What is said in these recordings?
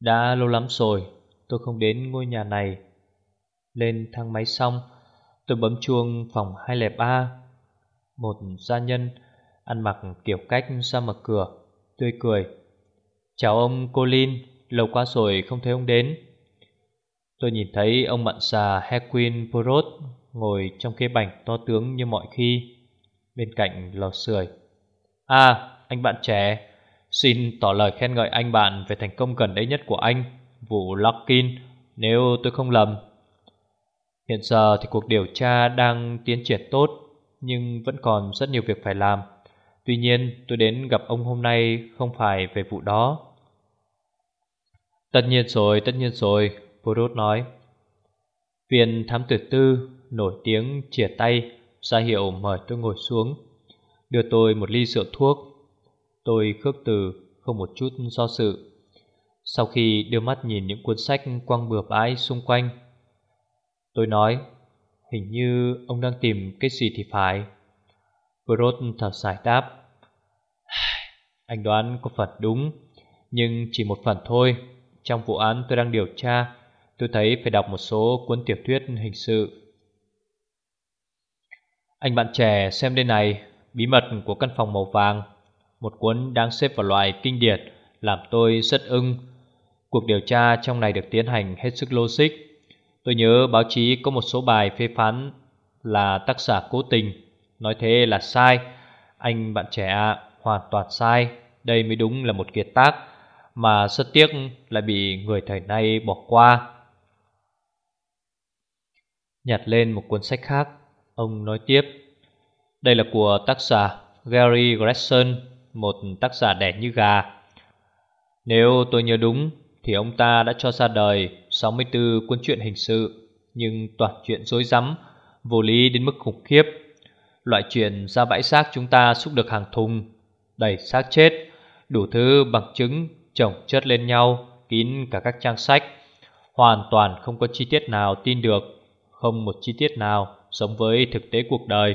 Đã lâu lắm rồi, tôi không đến ngôi nhà này. Lên thang máy xong, Tôi bấm chuông phòng 203 Một gia nhân Ăn mặc kiểu cách ra mở cửa, Tươi cười. Chào ông Colin, Lâu quá rồi không thấy ông đến. Tôi nhìn thấy ông mặn xà Hequin Porot Ngồi trong cái bành to tướng như mọi khi, Bên cạnh lò sưởi. À anh bạn trẻ Xin tỏ lời khen ngợi anh bạn về thành công gần đây nhất của anh, vụ Lockin, nếu tôi không lầm. Hiện giờ thì cuộc điều tra đang tiến triển tốt, nhưng vẫn còn rất nhiều việc phải làm. Tuy nhiên, tôi đến gặp ông hôm nay không phải về vụ đó. Tất nhiên rồi, tất nhiên rồi, Borut nói. Viên thám tử tư nổi tiếng chìa tay, ra hiệu mời tôi ngồi xuống, đưa tôi một ly rượu thuốc Tôi khước từ không một chút do sự. Sau khi đưa mắt nhìn những cuốn sách quăng bừa bãi xung quanh, Tôi nói, Hình như ông đang tìm cái gì thì phải. Brot thở dài đáp Anh đoán có phần đúng, Nhưng chỉ một phần thôi. Trong vụ án tôi đang điều tra, Tôi thấy phải đọc một số cuốn tiểu thuyết hình sự. Anh bạn trẻ xem đây này, Bí mật của căn phòng màu vàng một cuốn đang xếp vào loại kinh điển làm tôi rất ưng. Cuộc điều tra trong này được tiến hành hết sức logic. Tôi nhớ báo chí có một số bài phê phán là tác giả cố tình. Nói thế là sai. Anh bạn trẻ ạ, hoàn toàn sai. Đây mới đúng là một kiệt tác mà rất tiếc lại bị người thời nay bỏ qua. Nhặt lên một cuốn sách khác, ông nói tiếp. Đây là của tác giả Gary Gresson một tác giả đẻ như gà. Nếu tôi nhớ đúng thì ông ta đã cho ra đời 64 cuốn truyện hình sự, nhưng toàn chuyện dối rắm, vô lý đến mức khủng khiếp. Loại chuyện ra bãi xác chúng ta xúc được hàng thùng, đầy xác chết, đủ thứ bằng chứng chồng chất lên nhau, kín cả các trang sách, hoàn toàn không có chi tiết nào tin được, không một chi tiết nào giống với thực tế cuộc đời.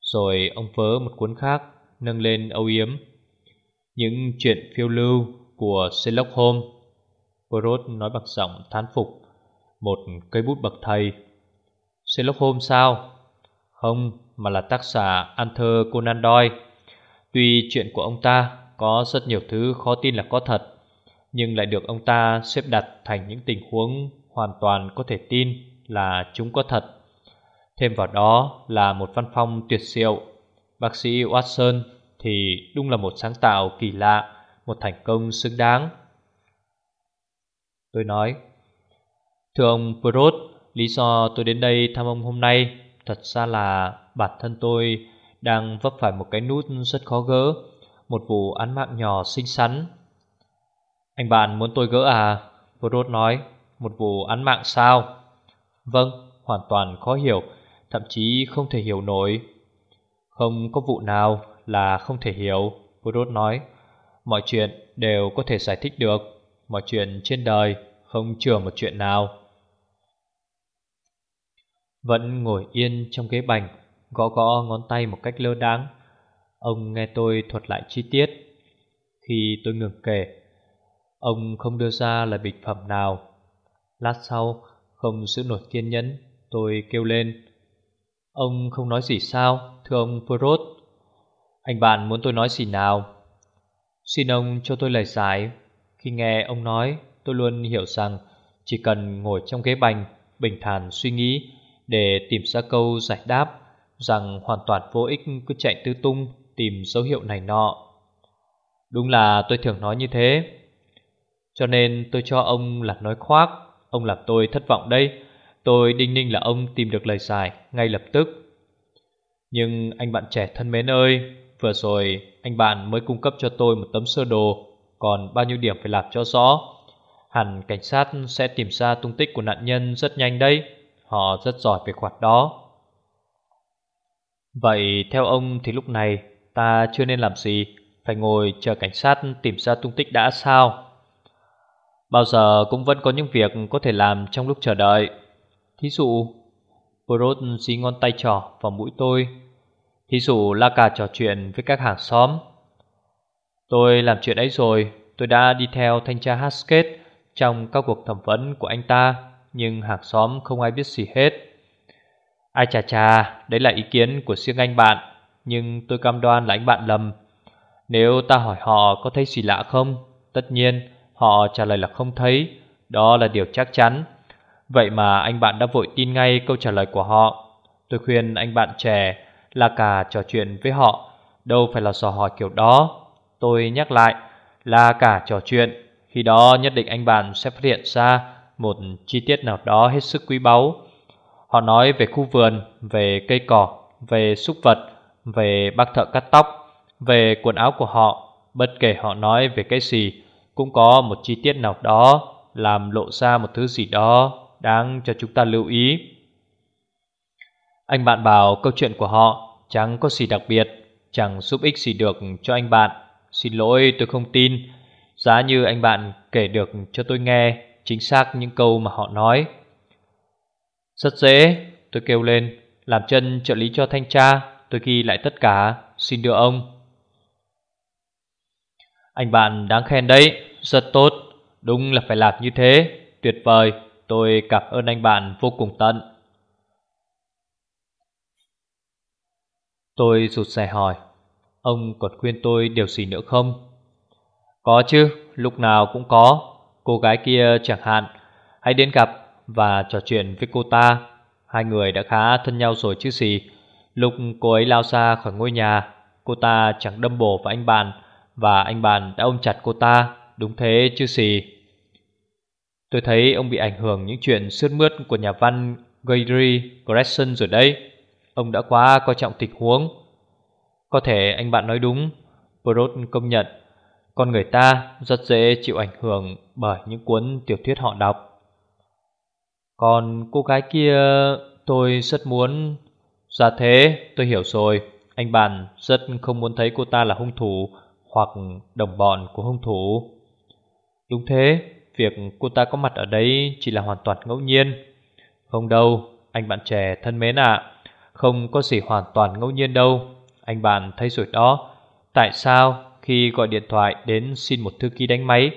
Rồi ông vớ một cuốn khác nâng lên âu yếm. Những chuyện phiêu lưu của Sherlock Holmes Poirot nói bằng giọng thán phục Một cây bút bậc thầy. Sherlock Holmes sao? Không, mà là tác giả Arthur Conan Doyle. Tuy chuyện của ông ta có rất nhiều thứ khó tin là có thật Nhưng lại được ông ta xếp đặt thành những tình huống hoàn toàn có thể tin là chúng có thật. Thêm vào đó là một văn phong tuyệt diệu Bác sĩ Watson thì đúng là một sáng tạo kỳ lạ, một thành công xứng đáng. Tôi nói, thưa ông Perot, lý do tôi đến đây thăm ông hôm nay thật ra là bản thân tôi đang vấp phải một cái nút rất khó gỡ, một vụ án mạng nhỏ xinh xắn. Anh bạn muốn tôi gỡ à? Perot nói, một vụ án mạng sao? Vâng, hoàn toàn khó hiểu, thậm chí không thể hiểu nổi. Không có vụ nào là không thể hiểu Brut nói. Mọi chuyện đều có thể giải thích được. Mọi chuyện trên đời không chừa một chuyện nào. Vẫn ngồi yên trong ghế bành, Gõ gõ ngón tay một cách lơ đáng Ông nghe tôi thuật lại chi tiết. Khi tôi ngừng kể, Ông không đưa ra lời bình phẩm nào. Lát sau, Không giữ nổi kiên nhẫn, Tôi kêu lên. Ông không nói gì sao, Thưa ông Perot Anh bạn muốn tôi nói gì nào? Xin ông cho tôi lời giải. Khi nghe ông nói, Tôi luôn hiểu rằng Chỉ cần ngồi trong ghế bành, Bình thản suy nghĩ Để tìm ra câu giải đáp, Rằng hoàn toàn vô ích cứ chạy tư tung Tìm dấu hiệu này nọ. Đúng là tôi thường nói như thế. Cho nên tôi cho ông là nói khoác, Ông làm tôi thất vọng đây. Tôi đinh ninh là ông tìm được lời giải ngay lập tức. Nhưng anh bạn trẻ thân mến ơi, Vừa rồi anh bạn mới cung cấp cho tôi một tấm sơ đồ, Còn bao nhiêu điểm phải làm cho rõ. Hẳn cảnh sát sẽ tìm ra tung tích của nạn nhân rất nhanh đấy, Họ rất giỏi về khoản đó. Vậy theo ông thì lúc này ta chưa nên làm gì? Phải ngồi chờ cảnh sát tìm ra tung tích đã sao? Bao giờ cũng vẫn có những việc có thể làm trong lúc chờ đợi. Thí dụ Brot dí ngón tay trỏ vào mũi tôi. Thí dụ, la cà trò chuyện với các hàng xóm. Tôi làm chuyện ấy rồi, Tôi đã đi theo thanh tra Haskett Trong các cuộc thẩm vấn của anh ta, Nhưng hàng xóm không ai biết gì hết. Ai chà chà, Đấy là ý kiến của riêng anh bạn, Nhưng tôi cam đoan là anh bạn lầm. Nếu ta hỏi họ có thấy gì lạ không, Tất nhiên Họ trả lời là không thấy, Đó là điều chắc chắn. Vậy mà anh bạn đã vội tin ngay câu trả lời của họ. Tôi khuyên anh bạn trẻ là cả trò chuyện với họ. Đâu phải là sò hỏi kiểu đó. Tôi nhắc lại là cả trò chuyện. Khi đó nhất định anh bạn sẽ phát hiện ra Một chi tiết nào đó hết sức quý báu. Họ nói về khu vườn, Về cây cỏ, Về súc vật, Về bác thợ cắt tóc, Về quần áo của họ. Bất kể họ nói về cái gì, Cũng có một chi tiết nào đó Làm lộ ra một thứ gì đó. Đáng cho chúng ta lưu ý. Anh bạn bảo câu chuyện của họ Chẳng có gì đặc biệt, Chẳng giúp ích gì được cho anh bạn. Xin lỗi, tôi không tin. Giá như anh bạn kể được cho tôi nghe Chính xác những câu mà họ nói. Rất dễ, Tôi kêu lên. Làm chân trợ lý cho thanh tra, Tôi ghi lại tất cả. Xin đưa ông. Anh bạn đáng khen đấy, Rất tốt. Đúng là phải làm như thế, Tuyệt vời. Tôi cảm ơn anh bạn vô cùng tận. Tôi rụt rè hỏi Ông còn khuyên tôi điều gì nữa không? Có chứ, lúc nào cũng có. Cô gái kia chẳng hạn. Hãy đến gặp và trò chuyện với cô ta. Hai người đã khá thân nhau rồi chứ gì. Lúc cô ấy lao ra khỏi ngôi nhà Cô ta chẳng đâm bổ vào anh bạn Và anh bạn đã ôm chặt cô ta. Đúng thế chứ gì? Tôi thấy ông bị ảnh hưởng những chuyện sướt mướt của nhà văn Gregory Gresson rồi đấy. Ông đã quá coi trọng tình huống. Có thể anh bạn nói đúng Brod công nhận, Con người ta rất dễ chịu ảnh hưởng bởi những cuốn tiểu thuyết họ đọc. Còn cô gái kia, tôi rất muốn. Ra dạ thế, tôi hiểu rồi. Anh bạn rất không muốn thấy cô ta là hung thủ Hoặc đồng bọn của hung thủ. Đúng thế. Việc cô ta có mặt ở đây chỉ là hoàn toàn ngẫu nhiên. Không đâu, anh bạn trẻ thân mến ạ. Không có gì hoàn toàn ngẫu nhiên đâu. Anh bạn thấy rồi đó. Tại sao khi gọi điện thoại đến xin một thư ký đánh máy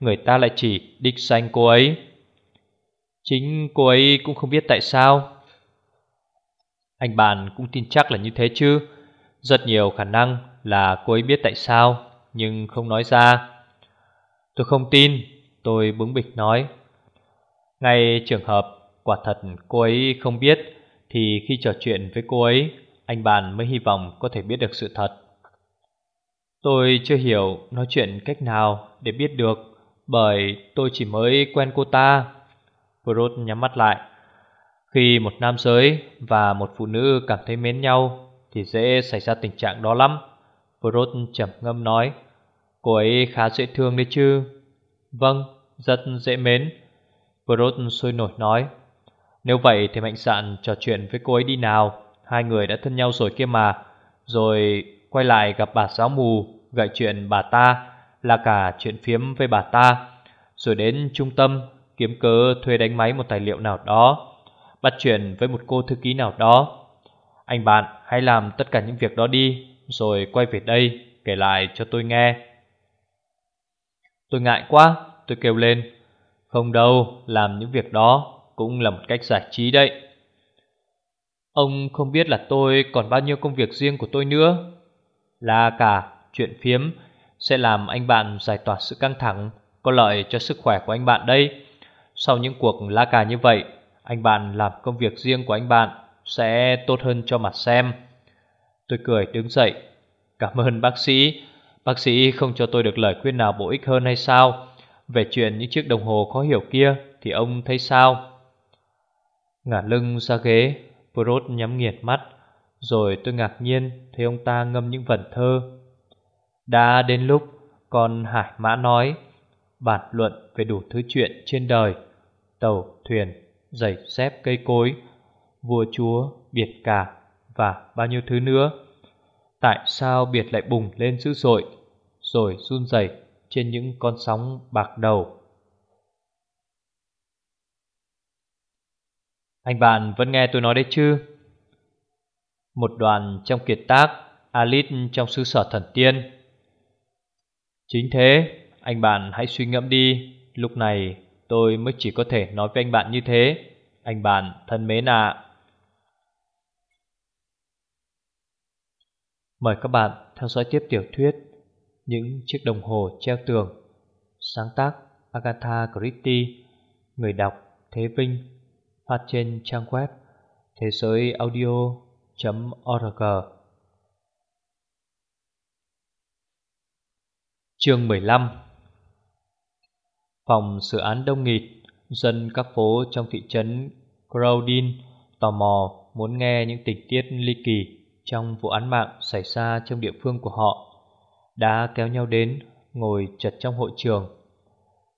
Người ta lại chỉ đích danh cô ấy? Chính cô ấy cũng không biết tại sao. Anh bạn cũng tin chắc là như thế chứ. Rất nhiều khả năng là cô ấy biết tại sao Nhưng không nói ra. Tôi không tin. Tôi bướng bịch nói. Ngay trường hợp quả thật cô ấy không biết, Thì khi trò chuyện với cô ấy, Anh bạn mới hy vọng có thể biết được sự thật. Tôi chưa hiểu nói chuyện cách nào để biết được, Bởi tôi chỉ mới quen cô ta. Brot nhắm mắt lại. Khi một nam giới và một phụ nữ cảm thấy mến nhau, Thì dễ xảy ra tình trạng đó lắm. Brot trầm ngâm nói, Cô ấy khá dễ thương đấy chứ. Vâng, rất dễ mến. Brot sôi nổi nói Nếu vậy thì mạnh dạn trò chuyện với cô ấy đi nào. Hai người đã thân nhau rồi kia mà. Rồi quay lại gặp bà giáo mù Gợi chuyện bà ta Là cả chuyện phiếm với bà ta. Rồi đến trung tâm Kiếm cớ thuê đánh máy một tài liệu nào đó Bắt chuyện với một cô thư ký nào đó. Anh bạn hãy làm tất cả những việc đó đi Rồi quay về đây Kể lại cho tôi nghe. Tôi ngại quá Tôi kêu lên. Không đâu, làm những việc đó Cũng là một cách giải trí đấy. Ông không biết là tôi còn bao nhiêu công việc riêng của tôi nữa. Là cả chuyện phiếm Sẽ làm anh bạn giải tỏa sự căng thẳng Có lợi cho sức khỏe của anh bạn đây Sau những cuộc la cà như vậy Anh bạn làm công việc riêng của anh bạn Sẽ tốt hơn cho mặt xem. Tôi cười đứng dậy. Cảm ơn bác sĩ. Bác sĩ không cho tôi được lời khuyên nào bổ ích hơn hay sao? Về chuyện những chiếc đồng hồ khó hiểu kia Thì ông thấy sao? Ngả lưng ra ghế Brod nhắm nghiệt mắt Rồi tôi ngạc nhiên Thấy ông ta ngâm những vần thơ. Đã đến lúc Con Hải Mã nói Bàn luận về đủ thứ chuyện trên đời Tàu, thuyền, giày xếp cây cối Vua chúa, biệt cả Và bao nhiêu thứ nữa. Tại sao biệt lại bùng lên dữ dội? Rồi run rẩy trên những con sóng bạc đầu. Anh bạn vẫn nghe tôi nói đấy chứ? Một đoàn trong kiệt tác Alice trong xứ sở thần tiên. Chính thế, Anh bạn hãy suy ngẫm đi, Lúc này tôi mới chỉ có thể nói với anh bạn như thế. Anh bạn thân mến ạ. Mời các bạn theo dõi tiếp tiểu thuyết những chiếc đồng hồ treo tường. Sáng tác Agatha Christie, Người đọc Thế Vinh, Phát trên trang web thế giới audio.org Chương 15 Phòng xử án đông nghịt, Dân các phố trong thị trấn Crowdin tò mò muốn nghe những tình tiết ly kỳ trong vụ án mạng xảy ra trong địa phương của họ đã kéo nhau đến ngồi chật trong hội trường.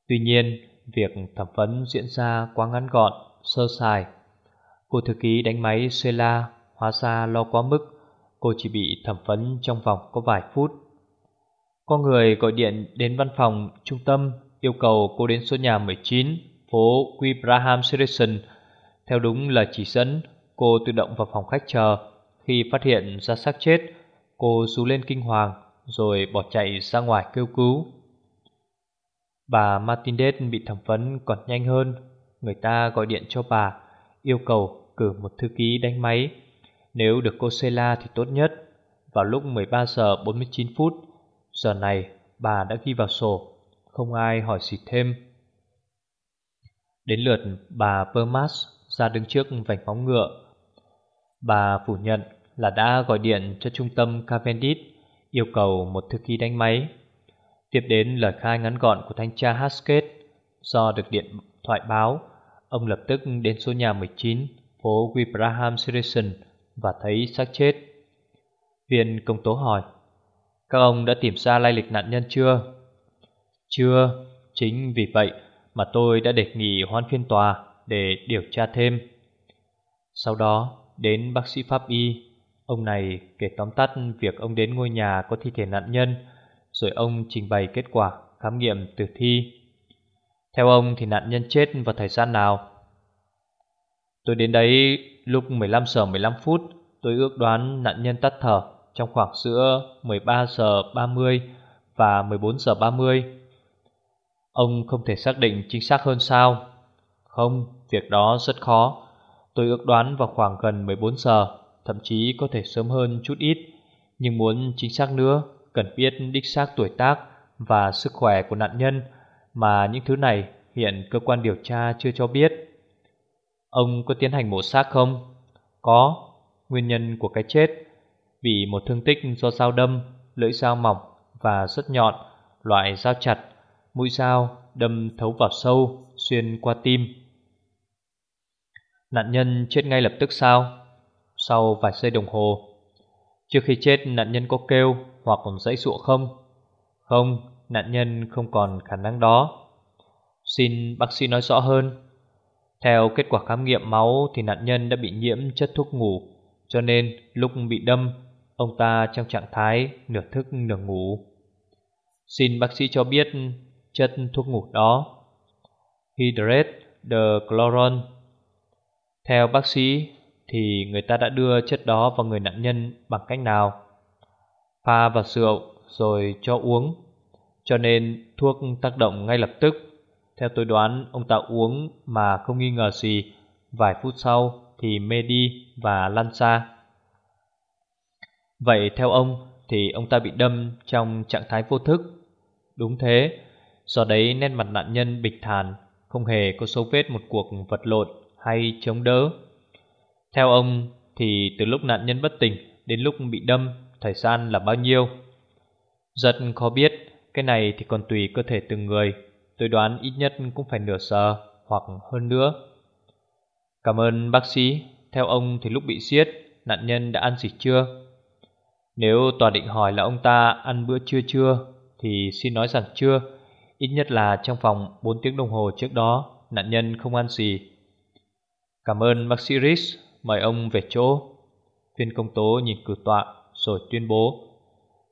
Tuy nhiên, việc thẩm vấn diễn ra quá ngắn gọn, sơ sài. Cô thư ký đánh máy Sela hóa ra lo quá mức, cô chỉ bị thẩm vấn trong vòng có vài phút. Có người gọi điện đến văn phòng trung tâm yêu cầu cô đến số nhà 19, phố Quibraham Citizen. Theo đúng lời chỉ dẫn, cô tự động vào phòng khách chờ. Khi phát hiện ra xác chết, cô rú lên kinh hoàng rồi bỏ chạy ra ngoài kêu cứu. Bà Martinez bị thẩm vấn còn nhanh hơn. Người ta gọi điện cho bà, yêu cầu cử một thư ký đánh máy. Nếu được cô Sela thì tốt nhất. Vào lúc 13 giờ 49 phút, giờ này bà đã ghi vào sổ, không ai hỏi gì thêm. Đến lượt bà Permas ra đứng trước vành phóng ngựa Bà phủ nhận là đã gọi điện cho trung tâm Cavendish yêu cầu một thư ký đánh máy. Tiếp đến lời khai ngắn gọn của thanh tra Haskett do được điện thoại báo, ông lập tức đến số nhà 19 phố Wibraham Citizen và thấy xác chết. Viên công tố hỏi, các ông đã tìm ra lai lịch nạn nhân chưa? Chưa, chính vì vậy mà tôi đã đề nghị hoãn phiên tòa để điều tra thêm. Sau đó, Đến bác sĩ pháp y Ông này kể tóm tắt việc ông đến ngôi nhà có thi thể nạn nhân Rồi ông trình bày kết quả khám nghiệm tử thi Theo ông thì nạn nhân chết vào thời gian nào? Tôi đến đấy lúc 15 giờ 15 phút Tôi ước đoán nạn nhân tắt thở trong khoảng giữa 13 giờ 30 và 14 giờ 30 Ông không thể xác định chính xác hơn sao? Không, việc đó rất khó Tôi ước đoán vào khoảng gần 14 giờ Thậm chí có thể sớm hơn chút ít. Nhưng muốn chính xác nữa, Cần biết đích xác tuổi tác Và sức khỏe của nạn nhân Mà những thứ này hiện cơ quan điều tra chưa cho biết. Ông có tiến hành mổ xác không? Có. Nguyên nhân của cái chết. Vì một thương tích do dao đâm, Lưỡi dao mỏng và rất nhọn, Loại dao chặt, Mũi dao đâm thấu vào sâu, Xuyên qua tim. Nạn nhân chết ngay lập tức sao? Sau vài giây đồng hồ. Trước khi chết nạn nhân có kêu hoặc còn dãy sụa không? Không, nạn nhân không còn khả năng đó. Xin bác sĩ nói rõ hơn. Theo kết quả khám nghiệm máu thì nạn nhân đã bị nhiễm chất thuốc ngủ Cho nên lúc bị đâm Ông ta trong trạng thái nửa thức nửa ngủ. Xin bác sĩ cho biết chất thuốc ngủ đó. Hydrate de chloron theo bác sĩ thì người ta đã đưa chất đó vào người nạn nhân bằng cách nào? Pha vào rượu rồi cho uống, Cho nên thuốc tác động ngay lập tức Theo tôi đoán, ông ta uống mà không nghi ngờ gì, Vài phút sau thì mê đi và lăn xa Vậy theo ông thì ông ta bị đâm trong trạng thái vô thức Đúng thế, Do đấy nét mặt nạn nhân bình thản Không hề có dấu vết một cuộc vật lộn hay chống đỡ. Theo ông thì từ lúc nạn nhân bất tỉnh đến lúc bị đâm thời gian là bao nhiêu? Rất khó biết, cái này thì còn tùy cơ thể từng người. Tôi đoán ít nhất cũng phải nửa giờ hoặc hơn nữa. Cảm ơn bác sĩ. Theo ông thì lúc bị siết nạn nhân đã ăn gì chưa? Nếu tòa định hỏi là ông ta ăn bữa trưa chưa, thì xin nói rằng chưa. Ít nhất là trong vòng 4 tiếng đồng hồ trước đó Nạn nhân không ăn gì Cảm ơn bác sĩ Rich, Mời ông về chỗ. Viên công tố nhìn cử tọa Rồi tuyên bố.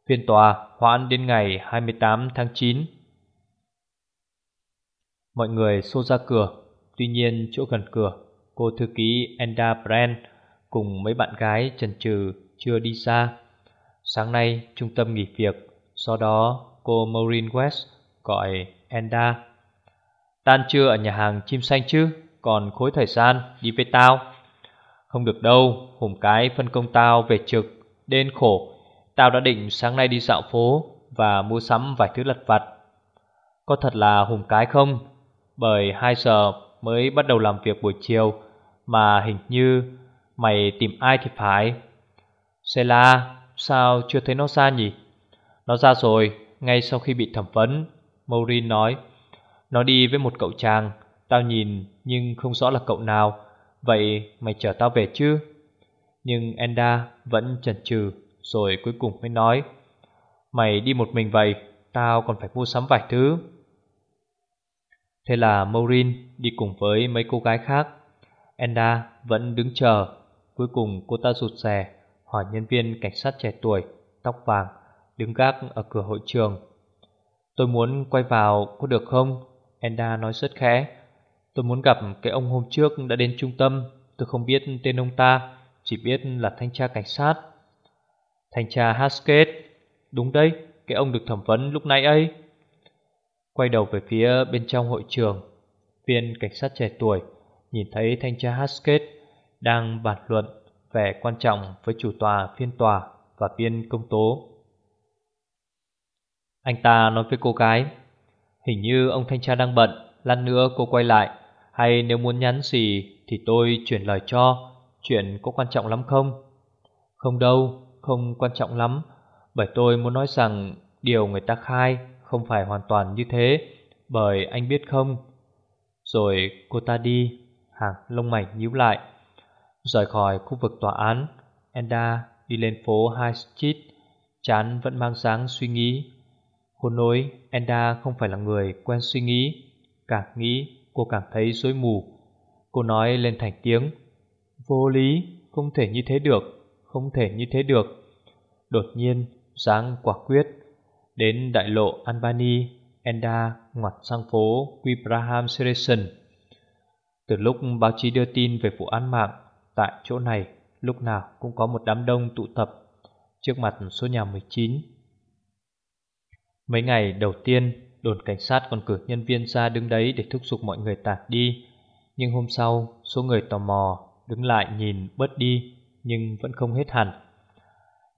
Phiên tòa hoãn đến ngày 28 tháng 9 Mọi người xô ra cửa. Tuy nhiên, chỗ gần cửa, Cô thư ký Enda Brand Cùng mấy bạn gái chần chừ chưa đi xa. Sáng nay, trung tâm nghỉ việc, Sau đó cô Maureen West gọi Enda. Tan trưa ở nhà hàng chim xanh chứ? Còn khối thời gian đi với tao. Không được đâu Hùng cái phân công tao về trực Đen khổ. Tao đã định sáng nay đi dạo phố Và mua sắm vài thứ lặt vặt. Có thật là hùng cái không? Bởi 2 giờ mới bắt đầu làm việc buổi chiều, Mà hình như Mày tìm ai thì phải. Sela Sao chưa thấy nó ra nhỉ? Nó ra rồi, Ngay sau khi bị thẩm vấn, Maureen nói. Nó đi với một cậu chàng, Tao nhìn nhưng không rõ là cậu nào. Vậy mày chở tao về chứ? Nhưng Enda vẫn chần chừ Rồi cuối cùng mới nói, Mày đi một mình vậy, Tao còn phải mua sắm vài thứ. Thế là Maureen đi cùng với mấy cô gái khác. Enda vẫn đứng chờ. Cuối cùng cô ta rụt rè, Hỏi nhân viên cảnh sát trẻ tuổi, Tóc vàng, Đứng gác ở cửa hội trường. Tôi muốn quay vào có được không? Enda nói rất khẽ. Tôi muốn gặp cái ông hôm trước đã đến trung tâm. Tôi không biết tên ông ta, Chỉ biết là thanh tra cảnh sát. Thanh tra Haskett. Đúng đấy, Cái ông được thẩm vấn lúc nãy ấy. Quay đầu về phía bên trong hội trường. Viên cảnh sát trẻ tuổi Nhìn thấy thanh tra Haskett Đang bàn luận về quan trọng với chủ tòa, phiên tòa và viên công tố. Anh ta nói với cô gái, Hình như ông thanh tra đang bận, Lát nữa cô quay lại. Hay nếu muốn nhắn gì Thì tôi chuyển lời cho. Chuyện có quan trọng lắm không? Không đâu, Không quan trọng lắm. Bởi tôi muốn nói rằng Điều người ta khai không phải hoàn toàn như thế. Bởi anh biết không? Rồi cô ta đi. Hàng lông mày nhíu lại. Rời khỏi khu vực tòa án, Enda đi lên phố High Street. Chán vẫn mang dáng suy nghĩ. Cô nói, Enda không phải là người quen suy nghĩ Càng nghĩ cô cảm thấy rối mù. Cô nói lên thành tiếng, Vô lý, Không thể như thế được, Không thể như thế được. Đột nhiên, dáng quả quyết Đến đại lộ Albany, Enda ngoặt sang phố Quibraham Station Từ lúc báo chí đưa tin về vụ án mạng Tại chỗ này, lúc nào cũng có một đám đông tụ tập Trước mặt số nhà 19 Mấy ngày đầu tiên Đồn cảnh sát còn cử nhân viên ra đứng đấy Để thúc giục mọi người tản đi. Nhưng hôm sau, số người tò mò Đứng lại nhìn bớt đi, Nhưng vẫn không hết hẳn.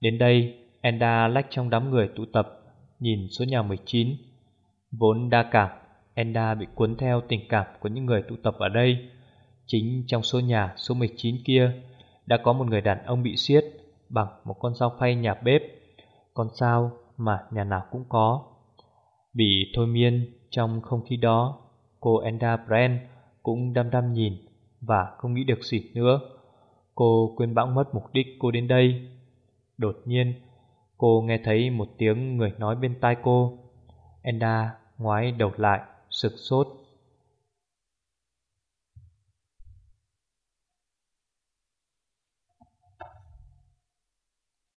Đến đây, Enda lách trong đám người tụ tập, Nhìn số nhà 19 Vốn đa cảm, Enda bị cuốn theo tình cảm của những người tụ tập ở đây. Chính trong số nhà số 19 kia, Đã có một người đàn ông bị xiết Bằng một con dao phay nhà bếp. Con dao mà nhà nào cũng có. Bị thôi miên trong không khí đó, Cô Enda Brand cũng đăm đăm nhìn Và không nghĩ được gì nữa. Cô quên bẵng mất mục đích cô đến đây. Đột nhiên, Cô nghe thấy một tiếng người nói bên tai cô. Enda ngoái đầu lại, Sực sốt.